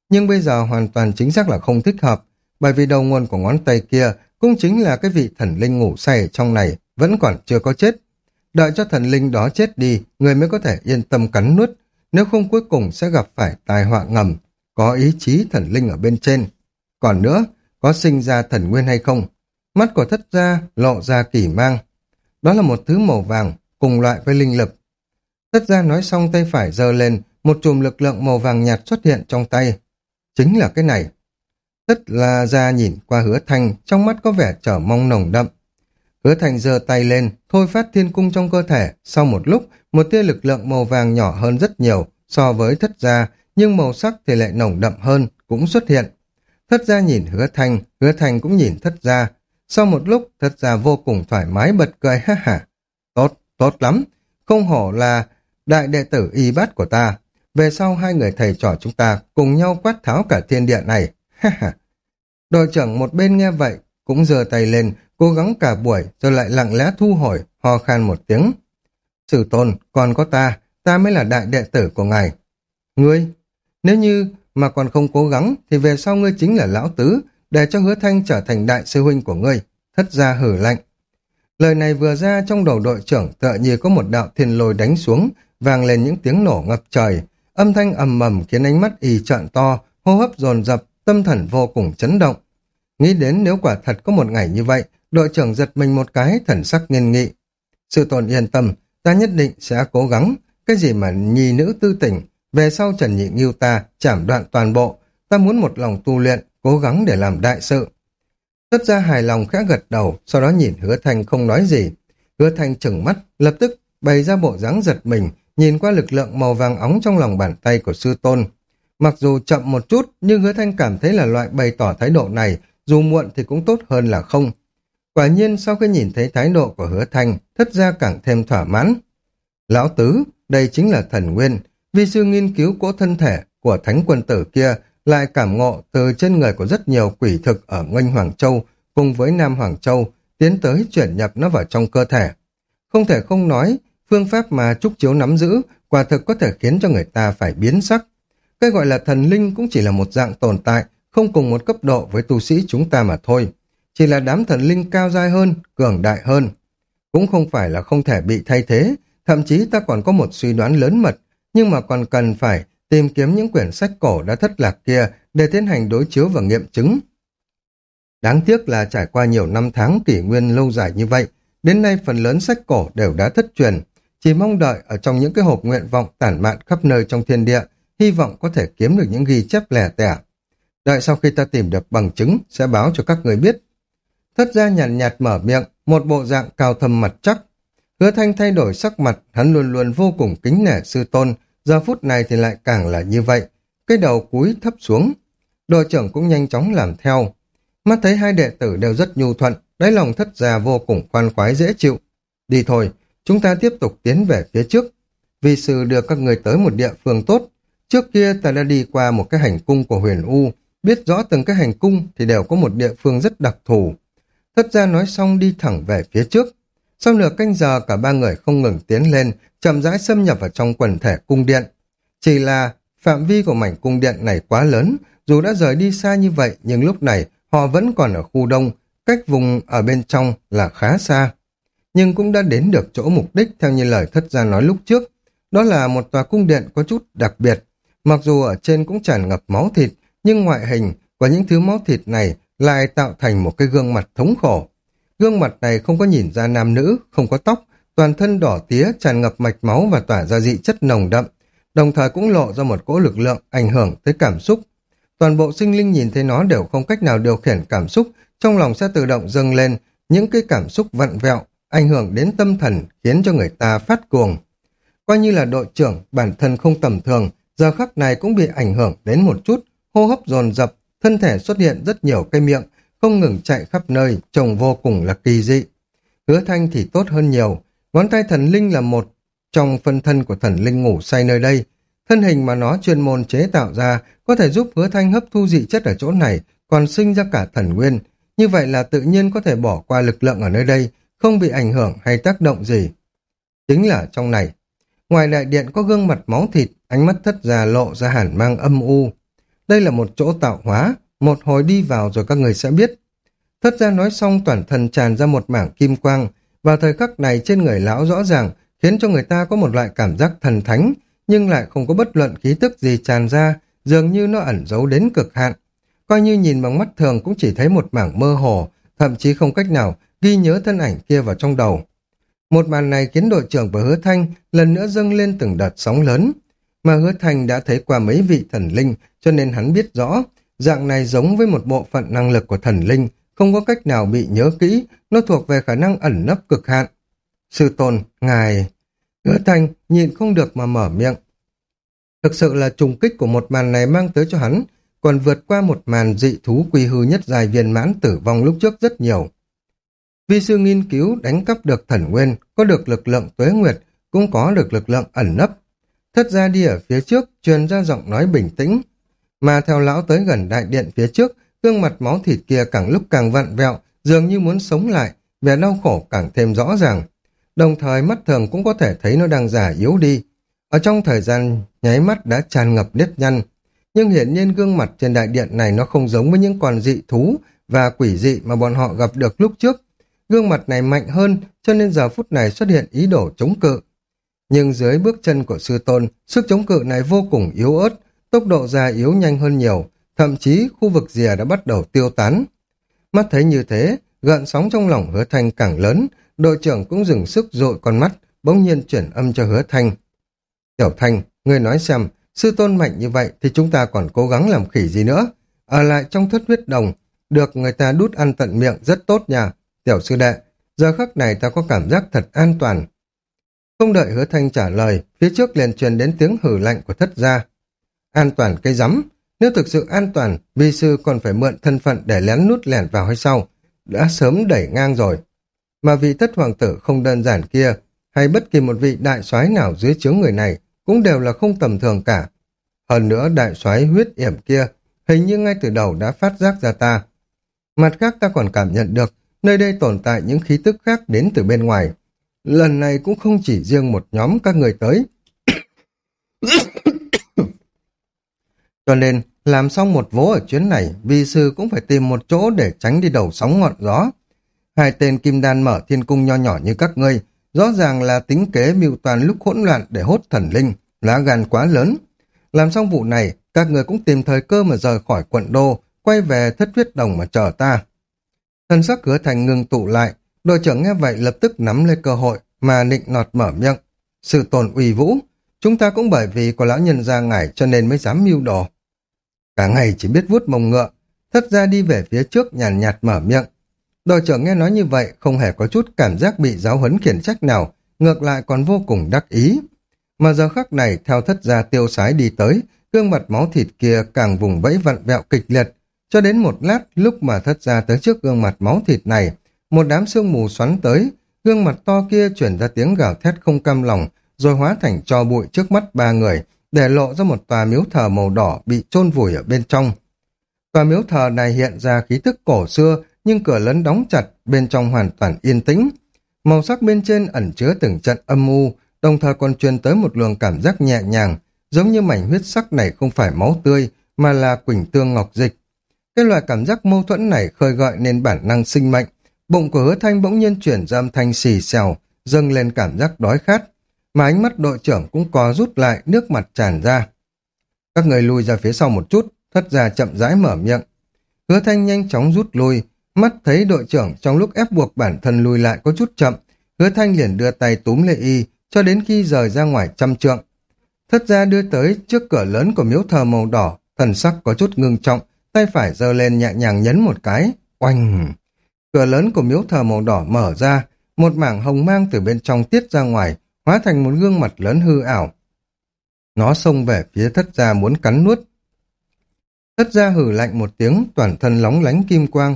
Nhưng bây giờ hoàn toàn chính xác là không thích hợp, bởi vì đầu nguồn của ngón tay kia cũng chính là cái vị thần linh ngủ say trong này vẫn còn chưa có chết. Đợi cho thần linh đó chết đi, người mới có thể yên tâm cắn nuốt, nếu không cuối cùng sẽ gặp phải tai họa ngầm, có ý chí thần linh ở bên trên. Còn nữa, có sinh ra thần nguyên hay không? Mắt của thất gia lộ ra kỳ mang. Đó là một thứ màu vàng, cùng loại với linh lực. Thất gia nói xong tay phải giơ lên, một chùm lực lượng màu vàng nhạt xuất hiện trong tay. Chính là cái này. Thất là ra nhìn qua hứa thanh, trong mắt có vẻ trở mong nồng đậm. Hứa thanh giơ tay lên, thôi phát thiên cung trong cơ thể. Sau một lúc, một tia lực lượng màu vàng nhỏ hơn rất nhiều so với thất gia, nhưng màu sắc thì lại nồng đậm hơn, cũng xuất hiện. Thất gia nhìn hứa thanh, hứa thanh cũng nhìn thất gia. Sau một lúc, thật ra vô cùng thoải mái bật cười ha hả. Tốt, tốt lắm. Không hổ là đại đệ tử y bát của ta. Về sau hai người thầy trò chúng ta cùng nhau quát tháo cả thiên địa này. Ha ha. Đội trưởng một bên nghe vậy, cũng giơ tay lên, cố gắng cả buổi rồi lại lặng lẽ thu hồi, ho khan một tiếng. Sử tôn, còn có ta, ta mới là đại đệ tử của ngài. Ngươi, nếu như mà còn không cố gắng thì về sau ngươi chính là lão tứ, để cho hứa thanh trở thành đại sư huynh của ngươi. Thất gia hử lạnh. Lời này vừa ra trong đầu đội trưởng tựa như có một đạo thiên lôi đánh xuống, vang lên những tiếng nổ ngập trời. Âm thanh ầm ầm khiến ánh mắt y trợn to, hô hấp dồn dập, tâm thần vô cùng chấn động. Nghĩ đến nếu quả thật có một ngày như vậy, đội trưởng giật mình một cái, thần sắc nghiên nghị. Sự tồn yên tâm, ta nhất định sẽ cố gắng. Cái gì mà nhi nữ tư tỉnh, về sau Trần Nhị Nghiêu ta chảm đoạn toàn bộ, ta muốn một lòng tu luyện, cố gắng để làm đại sự. Tất ra hài lòng khẽ gật đầu, sau đó nhìn hứa thanh không nói gì. Hứa thanh chừng mắt, lập tức bày ra bộ dáng giật mình, nhìn qua lực lượng màu vàng óng trong lòng bàn tay của sư tôn. Mặc dù chậm một chút, nhưng hứa thanh cảm thấy là loại bày tỏ thái độ này, dù muộn thì cũng tốt hơn là không. Quả nhiên sau khi nhìn thấy thái độ của hứa thanh, thất ra càng thêm thỏa mãn. Lão Tứ, đây chính là thần nguyên, vi sư nghiên cứu cỗ thân thể của thánh quân tử kia lại cảm ngộ từ trên người của rất nhiều quỷ thực ở ngân Hoàng Châu cùng với Nam Hoàng Châu tiến tới chuyển nhập nó vào trong cơ thể. Không thể không nói, phương pháp mà Trúc Chiếu nắm giữ quả thực có thể khiến cho người ta phải biến sắc. Cái gọi là thần linh cũng chỉ là một dạng tồn tại, không cùng một cấp độ với tu sĩ chúng ta mà thôi. Chỉ là đám thần linh cao dai hơn, cường đại hơn. Cũng không phải là không thể bị thay thế, thậm chí ta còn có một suy đoán lớn mật, nhưng mà còn cần phải tìm kiếm những quyển sách cổ đã thất lạc kia để tiến hành đối chiếu và nghiệm chứng. Đáng tiếc là trải qua nhiều năm tháng kỷ nguyên lâu dài như vậy, đến nay phần lớn sách cổ đều đã thất truyền, chỉ mong đợi ở trong những cái hộp nguyện vọng tản mạn khắp nơi trong thiên địa, hy vọng có thể kiếm được những ghi chép lẻ tẻ. Đợi sau khi ta tìm được bằng chứng, sẽ báo cho các người biết. Thất gia nhàn nhạt, nhạt mở miệng, một bộ dạng cao thâm mặt chắc. Hứa thanh thay đổi sắc mặt, hắn luôn luôn vô cùng kính nể sư tôn, giờ phút này thì lại càng là như vậy. Cái đầu cúi thấp xuống. Đội trưởng cũng nhanh chóng làm theo. Mắt thấy hai đệ tử đều rất nhu thuận, đáy lòng thất gia vô cùng khoan khoái dễ chịu. Đi thôi, chúng ta tiếp tục tiến về phía trước. Vì sư đưa các người tới một địa phương tốt. Trước kia ta đã đi qua một cái hành cung của huyền U, biết rõ từng cái hành cung thì đều có một địa phương rất đặc thù. Thất gia nói xong đi thẳng về phía trước. Sau nửa canh giờ cả ba người không ngừng tiến lên, chậm rãi xâm nhập vào trong quần thể cung điện. Chỉ là phạm vi của mảnh cung điện này quá lớn, dù đã rời đi xa như vậy nhưng lúc này họ vẫn còn ở khu đông, cách vùng ở bên trong là khá xa. Nhưng cũng đã đến được chỗ mục đích theo như lời thất gia nói lúc trước. Đó là một tòa cung điện có chút đặc biệt. Mặc dù ở trên cũng tràn ngập máu thịt, nhưng ngoại hình của những thứ máu thịt này lại tạo thành một cái gương mặt thống khổ. Gương mặt này không có nhìn ra nam nữ, không có tóc, toàn thân đỏ tía tràn ngập mạch máu và tỏa ra dị chất nồng đậm, đồng thời cũng lộ ra một cỗ lực lượng ảnh hưởng tới cảm xúc. Toàn bộ sinh linh nhìn thấy nó đều không cách nào điều khiển cảm xúc, trong lòng sẽ tự động dâng lên những cái cảm xúc vặn vẹo, ảnh hưởng đến tâm thần, khiến cho người ta phát cuồng. Coi như là đội trưởng, bản thân không tầm thường, giờ khắc này cũng bị ảnh hưởng đến một chút, hô hấp dồn dập, thân thể xuất hiện rất nhiều cây miệng, không ngừng chạy khắp nơi, trông vô cùng là kỳ dị. Hứa thanh thì tốt hơn nhiều, ngón tay thần linh là một trong phân thân của thần linh ngủ say nơi đây. Thân hình mà nó chuyên môn chế tạo ra có thể giúp hứa thanh hấp thu dị chất ở chỗ này, còn sinh ra cả thần nguyên. Như vậy là tự nhiên có thể bỏ qua lực lượng ở nơi đây, không bị ảnh hưởng hay tác động gì. Chính là trong này. Ngoài đại điện có gương mặt máu thịt, ánh mắt thất già lộ ra hẳn mang âm u. Đây là một chỗ tạo hóa, một hồi đi vào rồi các người sẽ biết. Thất gia nói xong toàn thân tràn ra một mảng kim quang, và thời khắc này trên người lão rõ ràng khiến cho người ta có một loại cảm giác thần thánh, nhưng lại không có bất luận khí tức gì tràn ra, dường như nó ẩn giấu đến cực hạn. Coi như nhìn bằng mắt thường cũng chỉ thấy một mảng mơ hồ, thậm chí không cách nào ghi nhớ thân ảnh kia vào trong đầu. Một màn này khiến đội trưởng và hứa thanh lần nữa dâng lên từng đợt sóng lớn. Mà hứa thanh đã thấy qua mấy vị thần linh cho nên hắn biết rõ dạng này giống với một bộ phận năng lực của thần linh không có cách nào bị nhớ kỹ, nó thuộc về khả năng ẩn nấp cực hạn. Sư tôn, ngài... Hứa thanh nhịn không được mà mở miệng. Thực sự là trùng kích của một màn này mang tới cho hắn, còn vượt qua một màn dị thú quy hư nhất dài viên mãn tử vong lúc trước rất nhiều. Vi sư nghiên cứu đánh cắp được thần nguyên, có được lực lượng tuế nguyệt, cũng có được lực lượng ẩn nấp. Thất ra đi ở phía trước, truyền ra giọng nói bình tĩnh. Mà theo lão tới gần đại điện phía trước, gương mặt máu thịt kia càng lúc càng vặn vẹo, dường như muốn sống lại, vẻ đau khổ càng thêm rõ ràng. Đồng thời mắt thường cũng có thể thấy nó đang già yếu đi. Ở trong thời gian nháy mắt đã tràn ngập nếp nhăn. Nhưng hiển nhiên gương mặt trên đại điện này nó không giống với những con dị thú và quỷ dị mà bọn họ gặp được lúc trước. Gương mặt này mạnh hơn cho nên giờ phút này xuất hiện ý đồ chống cự. Nhưng dưới bước chân của sư tôn, sức chống cự này vô cùng yếu ớt, tốc độ già yếu nhanh hơn nhiều, thậm chí khu vực rìa đã bắt đầu tiêu tán. Mắt thấy như thế, gợn sóng trong lòng hứa thanh càng lớn, đội trưởng cũng dừng sức dội con mắt, bỗng nhiên chuyển âm cho hứa thanh. Tiểu thanh, ngươi nói xem, sư tôn mạnh như vậy thì chúng ta còn cố gắng làm khỉ gì nữa. Ở lại trong thất huyết đồng, được người ta đút ăn tận miệng rất tốt nha. Tiểu sư đệ, giờ khắc này ta có cảm giác thật an toàn. Không đợi hứa thanh trả lời, phía trước liền truyền đến tiếng hử lạnh của thất gia. An toàn cây rắm, nếu thực sự an toàn, vi sư còn phải mượn thân phận để lén nút lẻn vào hay sao? Đã sớm đẩy ngang rồi. Mà vị thất hoàng tử không đơn giản kia, hay bất kỳ một vị đại soái nào dưới chướng người này, cũng đều là không tầm thường cả. Hơn nữa đại soái huyết yểm kia, hình như ngay từ đầu đã phát giác ra ta. Mặt khác ta còn cảm nhận được, nơi đây tồn tại những khí tức khác đến từ bên ngoài. Lần này cũng không chỉ riêng một nhóm các người tới. Cho nên, làm xong một vố ở chuyến này, vi sư cũng phải tìm một chỗ để tránh đi đầu sóng ngọn gió. Hai tên kim đan mở thiên cung nho nhỏ như các ngươi, rõ ràng là tính kế mưu toàn lúc hỗn loạn để hốt thần linh, lá gan quá lớn. Làm xong vụ này, các người cũng tìm thời cơ mà rời khỏi quận đô, quay về thất huyết đồng mà chờ ta. Thân sắc cửa thành ngừng tụ lại, đội trưởng nghe vậy lập tức nắm lấy cơ hội mà nịnh nọt mở miệng. Sự tồn uy vũ, chúng ta cũng bởi vì có lão nhân ra ngải cho nên mới dám mưu đồ. Cả ngày chỉ biết vuốt mông ngựa, thất ra đi về phía trước nhàn nhạt, nhạt mở miệng. Đội trưởng nghe nói như vậy không hề có chút cảm giác bị giáo huấn khiển trách nào, ngược lại còn vô cùng đắc ý. Mà giờ khắc này theo thất gia tiêu sái đi tới, gương mặt máu thịt kia càng vùng vẫy vặn vẹo kịch liệt, cho đến một lát lúc mà thất gia tới trước gương mặt máu thịt này, một đám sương mù xoắn tới, gương mặt to kia chuyển ra tiếng gào thét không cam lòng, rồi hóa thành cho bụi trước mắt ba người, để lộ ra một tòa miếu thờ màu đỏ bị chôn vùi ở bên trong. Tòa miếu thờ này hiện ra khí thức cổ xưa, nhưng cửa lớn đóng chặt, bên trong hoàn toàn yên tĩnh. Màu sắc bên trên ẩn chứa từng trận âm u, đồng thời còn truyền tới một luồng cảm giác nhẹ nhàng, giống như mảnh huyết sắc này không phải máu tươi, mà là quỳnh tương ngọc dịch. Cái loại cảm giác mâu thuẫn này khơi gợi nên bản năng sinh mệnh. Bụng của hứa thanh bỗng nhiên chuyển ra âm thanh xì xèo, dâng lên cảm giác đói khát. Mà ánh mắt đội trưởng cũng có rút lại, nước mặt tràn ra. Các người lùi ra phía sau một chút, thất ra chậm rãi mở miệng. Hứa thanh nhanh chóng rút lui, mắt thấy đội trưởng trong lúc ép buộc bản thân lùi lại có chút chậm, hứa thanh liền đưa tay túm lệ y, cho đến khi rời ra ngoài trăm trượng. Thất ra đưa tới trước cửa lớn của miếu thờ màu đỏ, thần sắc có chút ngưng trọng, tay phải giơ lên nhẹ nhàng nhấn một cái, oanh. Cửa lớn của miếu thờ màu đỏ mở ra, một mảng hồng mang từ bên trong tiết ra ngoài, hóa thành một gương mặt lớn hư ảo. Nó xông về phía thất gia muốn cắn nuốt. Thất gia hử lạnh một tiếng, toàn thân lóng lánh kim quang.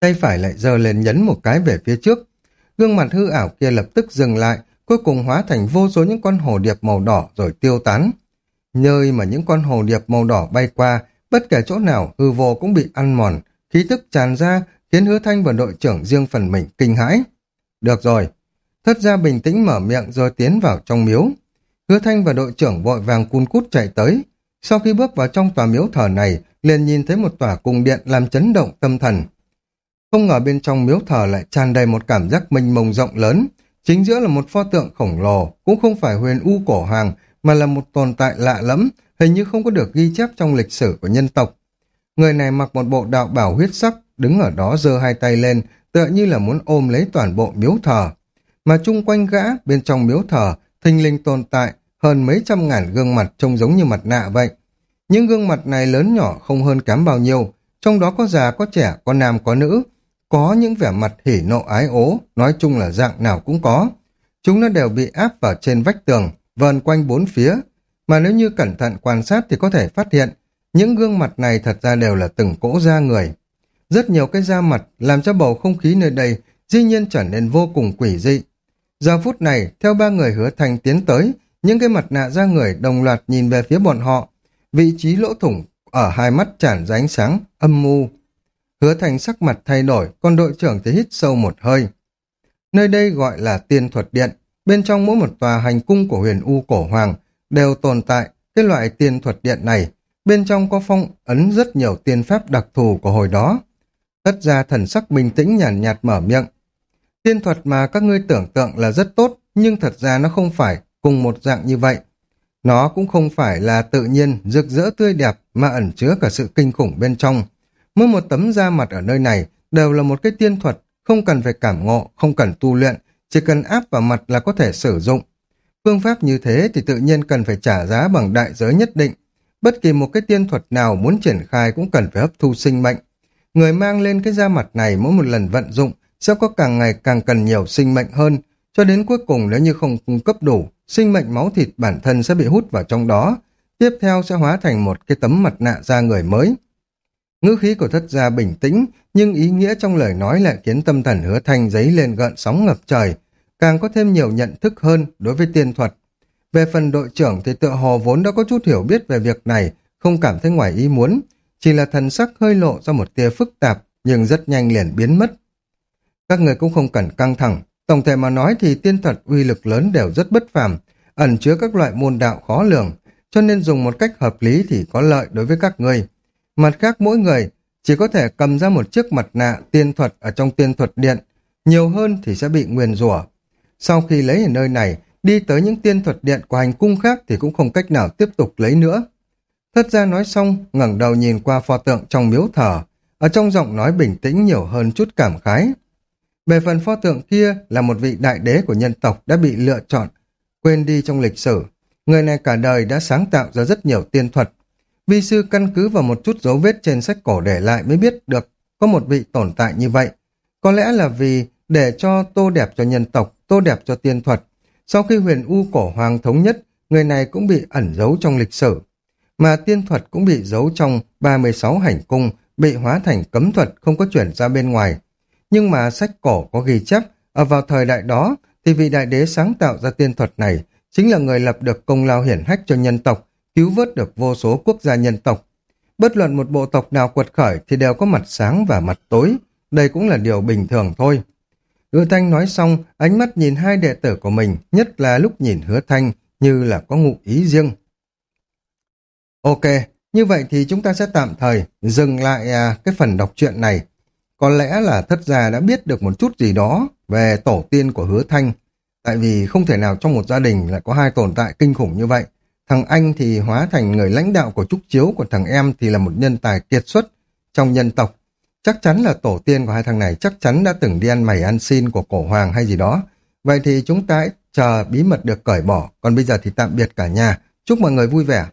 Tay phải lại giơ lên nhấn một cái về phía trước. Gương mặt hư ảo kia lập tức dừng lại, cuối cùng hóa thành vô số những con hồ điệp màu đỏ rồi tiêu tán. Nơi mà những con hồ điệp màu đỏ bay qua, bất kể chỗ nào hư vô cũng bị ăn mòn, khí tức tràn ra khiến hứa thanh và đội trưởng riêng phần mình kinh hãi. Được rồi, thất gia bình tĩnh mở miệng rồi tiến vào trong miếu. Hứa thanh và đội trưởng vội vàng cun cút chạy tới. Sau khi bước vào trong tòa miếu thờ này, liền nhìn thấy một tòa cung điện làm chấn động tâm thần. Không ngờ bên trong miếu thờ lại tràn đầy một cảm giác mênh mông rộng lớn, Chính giữa là một pho tượng khổng lồ, cũng không phải huyền u cổ hoàng, mà là một tồn tại lạ lẫm, hình như không có được ghi chép trong lịch sử của nhân tộc. Người này mặc một bộ đạo bảo huyết sắc, đứng ở đó giơ hai tay lên, tựa như là muốn ôm lấy toàn bộ miếu thờ. Mà chung quanh gã, bên trong miếu thờ, thình linh tồn tại hơn mấy trăm ngàn gương mặt trông giống như mặt nạ vậy. Những gương mặt này lớn nhỏ không hơn kém bao nhiêu, trong đó có già, có trẻ, có nam, có nữ, có những vẻ mặt hỉ nộ ái ố, nói chung là dạng nào cũng có. Chúng nó đều bị áp vào trên vách tường, vờn quanh bốn phía, mà nếu như cẩn thận quan sát thì có thể phát hiện những gương mặt này thật ra đều là từng cỗ da người. Rất nhiều cái da mặt làm cho bầu không khí nơi đây dĩ nhiên trở nên vô cùng quỷ dị. Giờ phút này, theo ba người hứa thành tiến tới, những cái mặt nạ da người đồng loạt nhìn về phía bọn họ. Vị trí lỗ thủng ở hai mắt tràn ra ánh sáng, âm mưu. Hứa thành sắc mặt thay đổi, còn đội trưởng thì hít sâu một hơi. Nơi đây gọi là tiên thuật điện, bên trong mỗi một tòa hành cung của huyền U cổ hoàng đều tồn tại cái loại tiên thuật điện này, bên trong có phong ấn rất nhiều tiên pháp đặc thù của hồi đó. Tất ra thần sắc bình tĩnh nhàn nhạt, nhạt mở miệng. Tiên thuật mà các ngươi tưởng tượng là rất tốt, nhưng thật ra nó không phải cùng một dạng như vậy. Nó cũng không phải là tự nhiên, rực rỡ tươi đẹp mà ẩn chứa cả sự kinh khủng bên trong. Mỗi một tấm da mặt ở nơi này đều là một cái tiên thuật, không cần phải cảm ngộ, không cần tu luyện, chỉ cần áp vào mặt là có thể sử dụng. Phương pháp như thế thì tự nhiên cần phải trả giá bằng đại giới nhất định. Bất kỳ một cái tiên thuật nào muốn triển khai cũng cần phải hấp thu sinh mệnh. Người mang lên cái da mặt này mỗi một lần vận dụng sẽ có càng ngày càng cần nhiều sinh mệnh hơn, cho đến cuối cùng nếu như không cung cấp đủ, sinh mệnh máu thịt bản thân sẽ bị hút vào trong đó. Tiếp theo sẽ hóa thành một cái tấm mặt nạ da người mới. Ngữ khí của thất gia bình tĩnh, nhưng ý nghĩa trong lời nói lại khiến tâm thần hứa thanh giấy lên gợn sóng ngập trời, càng có thêm nhiều nhận thức hơn đối với tiên thuật. Về phần đội trưởng thì tựa hồ vốn đã có chút hiểu biết về việc này, không cảm thấy ngoài ý muốn, chỉ là thần sắc hơi lộ ra một tia phức tạp, nhưng rất nhanh liền biến mất. Các người cũng không cần căng thẳng, tổng thể mà nói thì tiên thuật uy lực lớn đều rất bất phàm, ẩn chứa các loại môn đạo khó lường, cho nên dùng một cách hợp lý thì có lợi đối với các người. Mặt khác mỗi người chỉ có thể cầm ra một chiếc mặt nạ tiên thuật ở trong tiên thuật điện, nhiều hơn thì sẽ bị nguyền rủa. Sau khi lấy ở nơi này, đi tới những tiên thuật điện của hành cung khác thì cũng không cách nào tiếp tục lấy nữa. Thất gia nói xong, ngẩng đầu nhìn qua pho tượng trong miếu thờ, ở trong giọng nói bình tĩnh nhiều hơn chút cảm khái. Về phần pho tượng kia là một vị đại đế của nhân tộc đã bị lựa chọn, quên đi trong lịch sử. Người này cả đời đã sáng tạo ra rất nhiều tiên thuật, Vi sư căn cứ vào một chút dấu vết trên sách cổ để lại mới biết được có một vị tồn tại như vậy. Có lẽ là vì để cho tô đẹp cho nhân tộc, tô đẹp cho tiên thuật. Sau khi huyền U cổ hoàng thống nhất, người này cũng bị ẩn giấu trong lịch sử. Mà tiên thuật cũng bị giấu trong 36 hành cung, bị hóa thành cấm thuật không có chuyển ra bên ngoài. Nhưng mà sách cổ có ghi chép, ở vào thời đại đó thì vị đại đế sáng tạo ra tiên thuật này chính là người lập được công lao hiển hách cho nhân tộc, cứu vớt được vô số quốc gia nhân tộc. Bất luận một bộ tộc nào quật khởi thì đều có mặt sáng và mặt tối, đây cũng là điều bình thường thôi. Hứa Thanh nói xong, ánh mắt nhìn hai đệ tử của mình, nhất là lúc nhìn Hứa Thanh như là có ngụ ý riêng. Ok, Như vậy thì chúng ta sẽ tạm thời dừng lại à, cái phần đọc truyện này. Có lẽ là thất gia đã biết được một chút gì đó về tổ tiên của hứa thanh. Tại vì không thể nào trong một gia đình lại có hai tồn tại kinh khủng như vậy. Thằng anh thì hóa thành người lãnh đạo của Trúc Chiếu, còn thằng em thì là một nhân tài kiệt xuất trong nhân tộc. Chắc chắn là tổ tiên của hai thằng này chắc chắn đã từng đi ăn mày ăn xin của cổ hoàng hay gì đó. Vậy thì chúng ta chờ bí mật được cởi bỏ. Còn bây giờ thì tạm biệt cả nhà. Chúc mọi người vui vẻ.